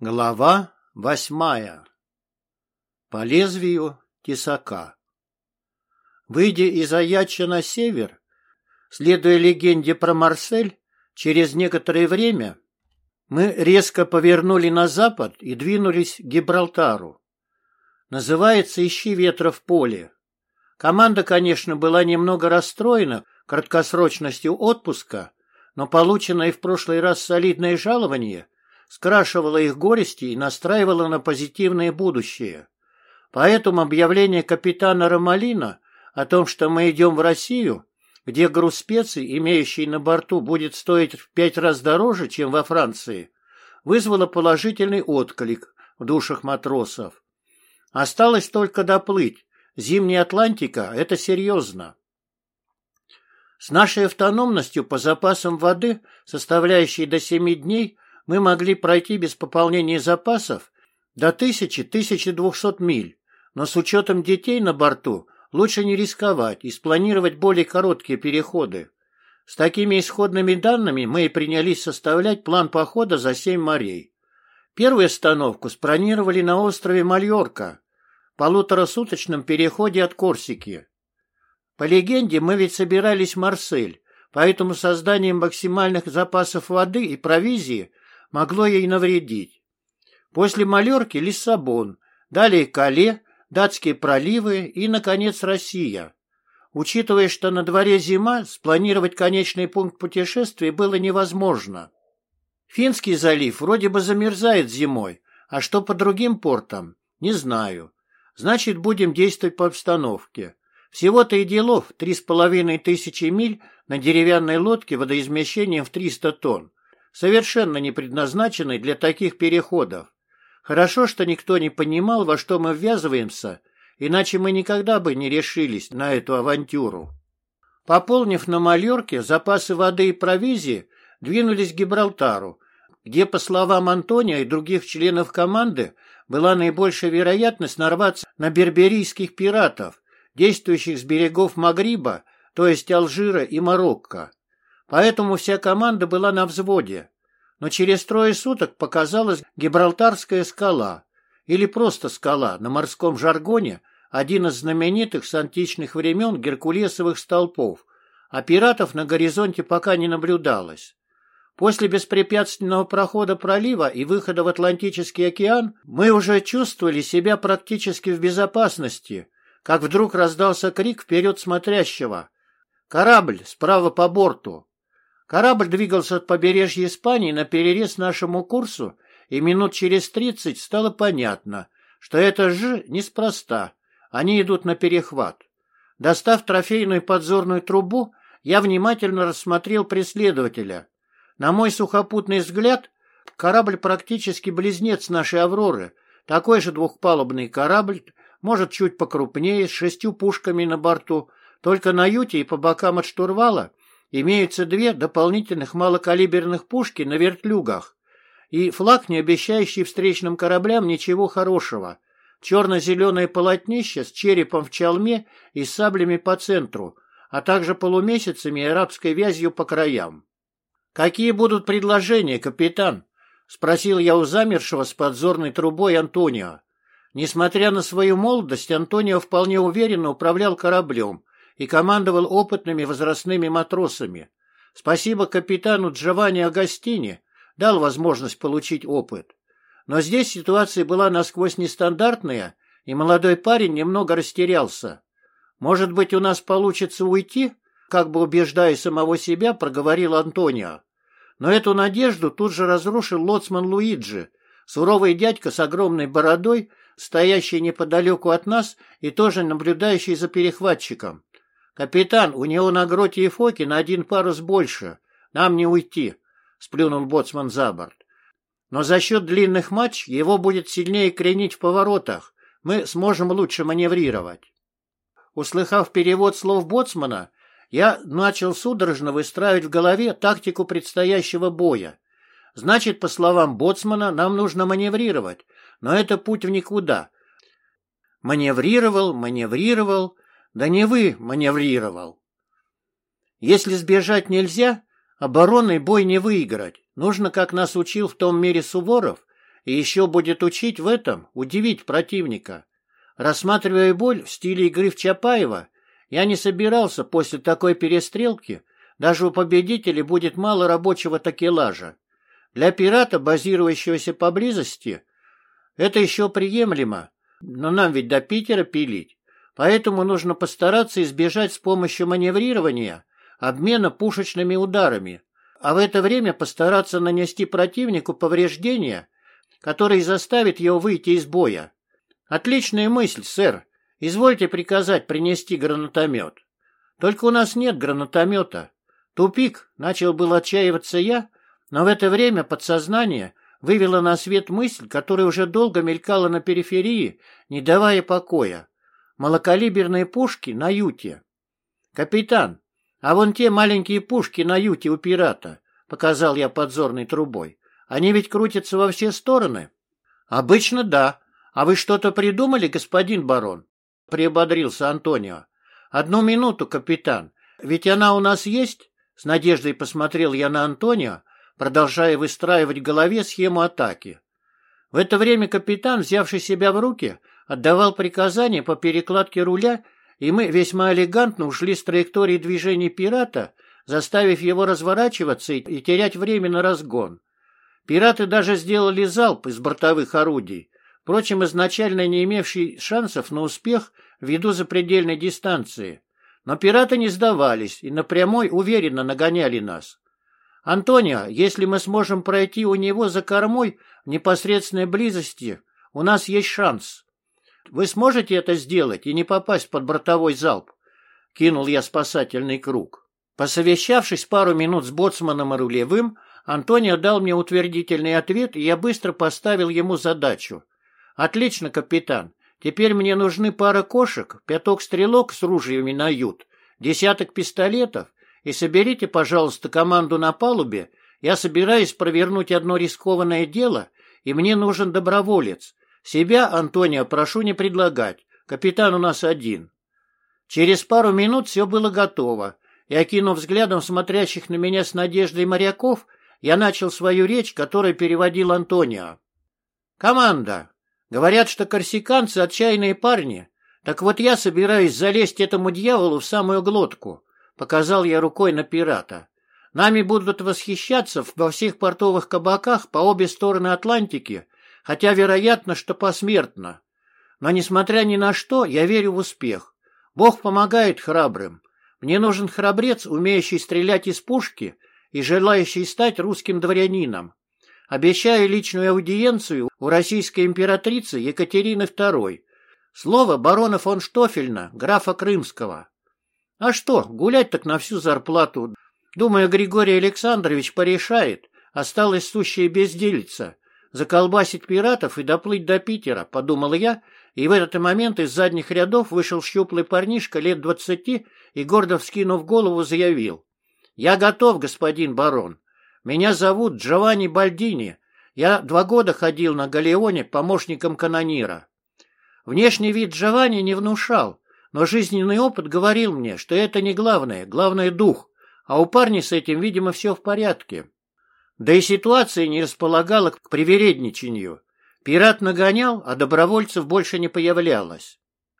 Глава восьмая. По лезвию тесака. Выйдя из Аяча на север, следуя легенде про Марсель, через некоторое время мы резко повернули на запад и двинулись к Гибралтару. Называется «Ищи ветра в поле». Команда, конечно, была немного расстроена краткосрочностью отпуска, но полученное в прошлый раз солидное жалование – скрашивала их горести и настраивала на позитивное будущее. Поэтому объявление капитана Ромалина о том, что мы идем в Россию, где груз специй, имеющий на борту, будет стоить в пять раз дороже, чем во Франции, вызвало положительный отклик в душах матросов. Осталось только доплыть. Зимняя Атлантика – это серьезно. С нашей автономностью по запасам воды, составляющей до семи дней, мы могли пройти без пополнения запасов до 1000-1200 миль, но с учетом детей на борту лучше не рисковать и спланировать более короткие переходы. С такими исходными данными мы и принялись составлять план похода за семь морей. Первую остановку спланировали на острове Мальорка, полуторасуточном переходе от Корсики. По легенде, мы ведь собирались в Марсель, поэтому созданием максимальных запасов воды и провизии могло ей навредить. После Малерки – Лиссабон, далее Кале, датские проливы и, наконец, Россия. Учитывая, что на дворе зима, спланировать конечный пункт путешествия было невозможно. Финский залив вроде бы замерзает зимой, а что по другим портам, не знаю. Значит, будем действовать по обстановке. Всего-то и делов три с половиной тысячи миль на деревянной лодке водоизмещением в 300 тонн совершенно не предназначенный для таких переходов. Хорошо, что никто не понимал, во что мы ввязываемся, иначе мы никогда бы не решились на эту авантюру. Пополнив на Мальорке запасы воды и провизии, двинулись к Гибралтару, где, по словам Антония и других членов команды, была наибольшая вероятность нарваться на берберийских пиратов, действующих с берегов Магриба, то есть Алжира и Марокко. Поэтому вся команда была на взводе. Но через трое суток показалась Гибралтарская скала, или просто скала, на морском жаргоне один из знаменитых с античных времен геркулесовых столпов, а пиратов на горизонте пока не наблюдалось. После беспрепятственного прохода пролива и выхода в Атлантический океан мы уже чувствовали себя практически в безопасности, как вдруг раздался крик вперед смотрящего. «Корабль! Справа по борту!» Корабль двигался от побережья Испании на перерез нашему курсу, и минут через тридцать стало понятно, что это же неспроста. Они идут на перехват. Достав трофейную подзорную трубу, я внимательно рассмотрел преследователя. На мой сухопутный взгляд, корабль практически близнец нашей «Авроры», такой же двухпалубный корабль, может, чуть покрупнее, с шестью пушками на борту, только на юте и по бокам от штурвала Имеются две дополнительных малокалиберных пушки на вертлюгах и флаг, не обещающий встречным кораблям ничего хорошего. Черно-зеленое полотнище с черепом в чалме и саблями по центру, а также полумесяцами и арабской вязью по краям. «Какие будут предложения, капитан?» — спросил я у замершего с подзорной трубой Антонио. Несмотря на свою молодость, Антонио вполне уверенно управлял кораблем, и командовал опытными возрастными матросами. Спасибо капитану Джованни Агастини, дал возможность получить опыт. Но здесь ситуация была насквозь нестандартная, и молодой парень немного растерялся. «Может быть, у нас получится уйти?» Как бы убеждая самого себя, проговорил Антонио. Но эту надежду тут же разрушил лоцман Луиджи, суровый дядька с огромной бородой, стоящий неподалеку от нас и тоже наблюдающий за перехватчиком. «Капитан, у него на гроте и фоке на один парус больше. Нам не уйти», — сплюнул боцман за борт. «Но за счет длинных матч его будет сильнее кренить в поворотах. Мы сможем лучше маневрировать». Услыхав перевод слов боцмана, я начал судорожно выстраивать в голове тактику предстоящего боя. Значит, по словам боцмана, нам нужно маневрировать, но это путь в никуда. Маневрировал, маневрировал, да не вы маневрировал. Если сбежать нельзя, оборонный бой не выиграть. Нужно, как нас учил в том мире Суворов, и еще будет учить в этом, удивить противника. Рассматривая боль в стиле игры в Чапаева, я не собирался после такой перестрелки, даже у победителей будет мало рабочего такелажа. Для пирата, базирующегося поблизости, это еще приемлемо, но нам ведь до Питера пилить. Поэтому нужно постараться избежать с помощью маневрирования обмена пушечными ударами, а в это время постараться нанести противнику повреждения, которые заставят его выйти из боя. Отличная мысль, сэр. Извольте приказать принести гранатомет. Только у нас нет гранатомета. Тупик, начал был отчаиваться я, но в это время подсознание вывело на свет мысль, которая уже долго мелькала на периферии, не давая покоя. Малокалиберные пушки на юте. «Капитан, а вон те маленькие пушки на юте у пирата», — показал я подзорной трубой. «Они ведь крутятся во все стороны?» «Обычно да. А вы что-то придумали, господин барон?» — приободрился Антонио. «Одну минуту, капитан. Ведь она у нас есть?» С надеждой посмотрел я на Антонио, продолжая выстраивать в голове схему атаки. В это время капитан, взявший себя в руки, отдавал приказания по перекладке руля, и мы весьма элегантно ушли с траектории движения пирата, заставив его разворачиваться и терять время на разгон. Пираты даже сделали залп из бортовых орудий, впрочем, изначально не имевший шансов на успех ввиду запредельной дистанции. Но пираты не сдавались и напрямой уверенно нагоняли нас. «Антонио, если мы сможем пройти у него за кормой в непосредственной близости, у нас есть шанс. Вы сможете это сделать и не попасть под бортовой залп?» Кинул я спасательный круг. Посовещавшись пару минут с боцманом и рулевым, Антонио дал мне утвердительный ответ, и я быстро поставил ему задачу. «Отлично, капитан. Теперь мне нужны пара кошек, пяток стрелок с ружьями на ют, десяток пистолетов и соберите, пожалуйста, команду на палубе. Я собираюсь провернуть одно рискованное дело, и мне нужен доброволец. Себя, Антонио, прошу не предлагать. Капитан у нас один. Через пару минут все было готово, и, окинув взглядом смотрящих на меня с надеждой моряков, я начал свою речь, которую переводил Антонио. «Команда! Говорят, что корсиканцы отчаянные парни. Так вот я собираюсь залезть этому дьяволу в самую глотку. Показал я рукой на пирата. Нами будут восхищаться во всех портовых кабаках по обе стороны Атлантики, хотя вероятно, что посмертно. Но, несмотря ни на что, я верю в успех. Бог помогает храбрым. Мне нужен храбрец, умеющий стрелять из пушки и желающий стать русским дворянином. Обещаю личную аудиенцию у российской императрицы Екатерины II. Слово барона фон Штофельна, графа Крымского. А что, гулять так на всю зарплату. Думаю, Григорий Александрович порешает. Осталась сущая безделица. Заколбасить пиратов и доплыть до Питера, подумал я, и в этот момент из задних рядов вышел щуплый парнишка лет двадцати и, гордо вскинув голову, заявил. «Я готов, господин барон. Меня зовут Джованни Бальдини. Я два года ходил на Галеоне помощником канонира». Внешний вид Джованни не внушал, но жизненный опыт говорил мне, что это не главное, главное дух, а у парня с этим, видимо, все в порядке. Да и ситуация не располагала к привередничанию. Пират нагонял, а добровольцев больше не появлялось.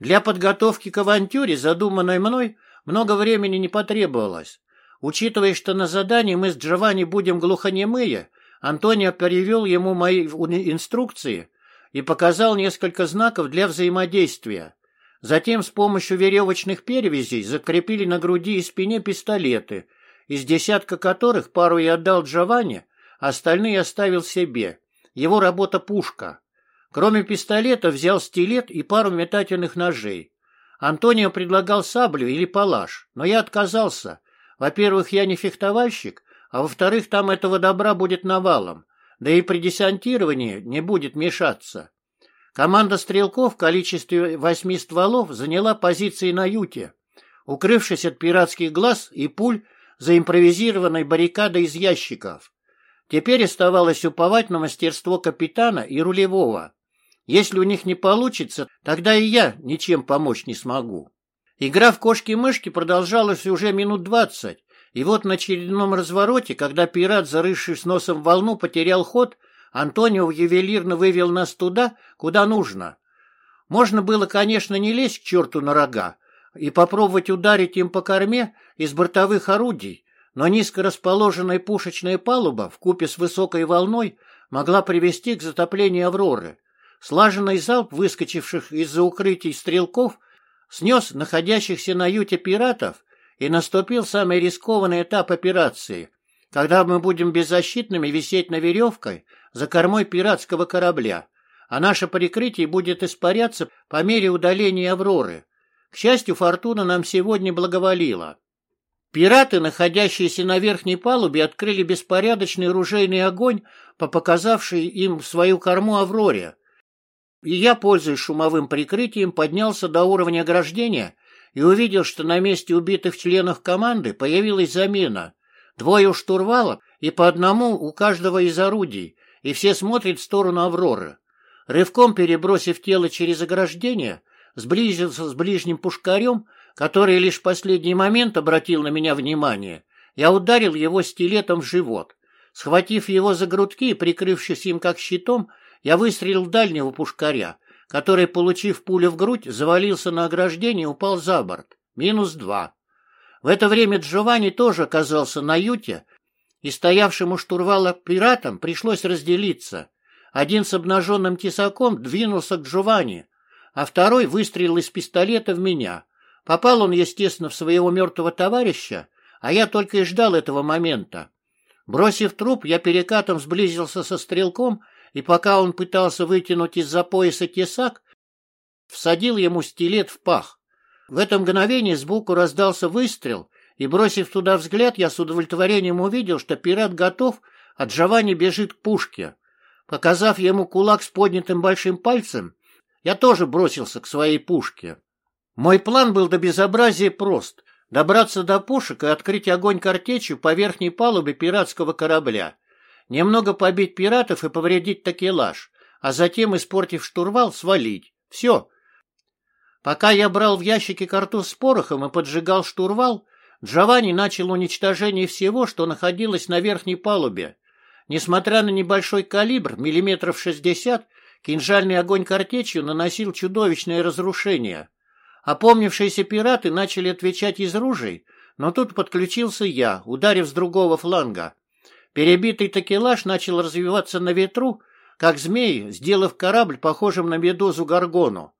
Для подготовки к авантюре, задуманной мной, много времени не потребовалось. Учитывая, что на задании мы с Джованни будем глухонемые, Антонио перевел ему мои инструкции и показал несколько знаков для взаимодействия. Затем с помощью веревочных перевязей закрепили на груди и спине пистолеты, из десятка которых пару я отдал Джованни, остальные оставил себе. Его работа пушка. Кроме пистолета взял стилет и пару метательных ножей. Антонио предлагал саблю или палаш, но я отказался. Во-первых, я не фехтовальщик, а во-вторых, там этого добра будет навалом, да и при десантировании не будет мешаться. Команда стрелков в количестве восьми стволов заняла позиции на юте, укрывшись от пиратских глаз и пуль за импровизированной баррикадой из ящиков. Теперь оставалось уповать на мастерство капитана и рулевого. Если у них не получится, тогда и я ничем помочь не смогу. Игра в кошки-мышки продолжалась уже минут двадцать, и вот на очередном развороте, когда пират, зарывшись носом в волну, потерял ход, Антонио ювелирно вывел нас туда, куда нужно. Можно было, конечно, не лезть к черту на рога и попробовать ударить им по корме из бортовых орудий, но низко расположенная пушечная палуба в купе с высокой волной могла привести к затоплению «Авроры». Слаженный залп выскочивших из-за укрытий стрелков снес находящихся на юте пиратов, и наступил самый рискованный этап операции, когда мы будем беззащитными висеть на веревкой за кормой пиратского корабля, а наше прикрытие будет испаряться по мере удаления «Авроры». К счастью, фортуна нам сегодня благоволила. Пираты, находящиеся на верхней палубе, открыли беспорядочный ружейный огонь по показавшей им свою корму «Авроре», и я, пользуясь шумовым прикрытием, поднялся до уровня ограждения и увидел, что на месте убитых членов команды появилась замена. Двое у штурвала и по одному у каждого из орудий, и все смотрят в сторону Авроры. Рывком перебросив тело через ограждение, сблизился с ближним пушкарем, который лишь в последний момент обратил на меня внимание. Я ударил его стилетом в живот. Схватив его за грудки и прикрывшись им как щитом, я выстрелил дальнего пушкаря, который, получив пулю в грудь, завалился на ограждение и упал за борт. Минус два. В это время Джованни тоже оказался на юте, и стоявшему штурвала пиратам пришлось разделиться. Один с обнаженным тесаком двинулся к Джованни, а второй выстрелил из пистолета в меня. Попал он, естественно, в своего мертвого товарища, а я только и ждал этого момента. Бросив труп, я перекатом сблизился со стрелком и пока он пытался вытянуть из-за пояса тесак, всадил ему стилет в пах. В это мгновение сбоку раздался выстрел, и, бросив туда взгляд, я с удовлетворением увидел, что пират готов, а Джованни бежит к пушке. Показав ему кулак с поднятым большим пальцем, я тоже бросился к своей пушке. Мой план был до безобразия прост — добраться до пушек и открыть огонь картечью по верхней палубе пиратского корабля немного побить пиратов и повредить такелаж, а затем, испортив штурвал, свалить. Все. Пока я брал в ящике картуз с порохом и поджигал штурвал, Джованни начал уничтожение всего, что находилось на верхней палубе. Несмотря на небольшой калибр, миллиметров шестьдесят, кинжальный огонь картечью наносил чудовищное разрушение. Опомнившиеся пираты начали отвечать из ружей, но тут подключился я, ударив с другого фланга. Перебитый такелаж начал развиваться на ветру, как змей, сделав корабль похожим на медузу Гаргону.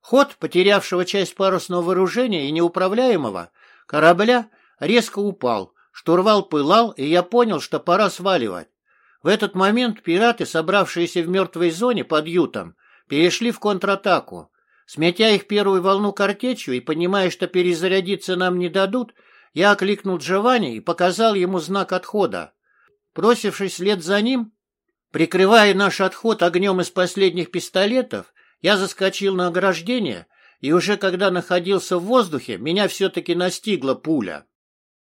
Ход, потерявшего часть парусного вооружения и неуправляемого, корабля резко упал, штурвал пылал, и я понял, что пора сваливать. В этот момент пираты, собравшиеся в мертвой зоне под ютом, перешли в контратаку. Сметя их первую волну картечью и понимая, что перезарядиться нам не дадут, я окликнул Джованни и показал ему знак отхода. Бросившись вслед за ним, прикрывая наш отход огнем из последних пистолетов, я заскочил на ограждение, и уже когда находился в воздухе, меня все-таки настигла пуля.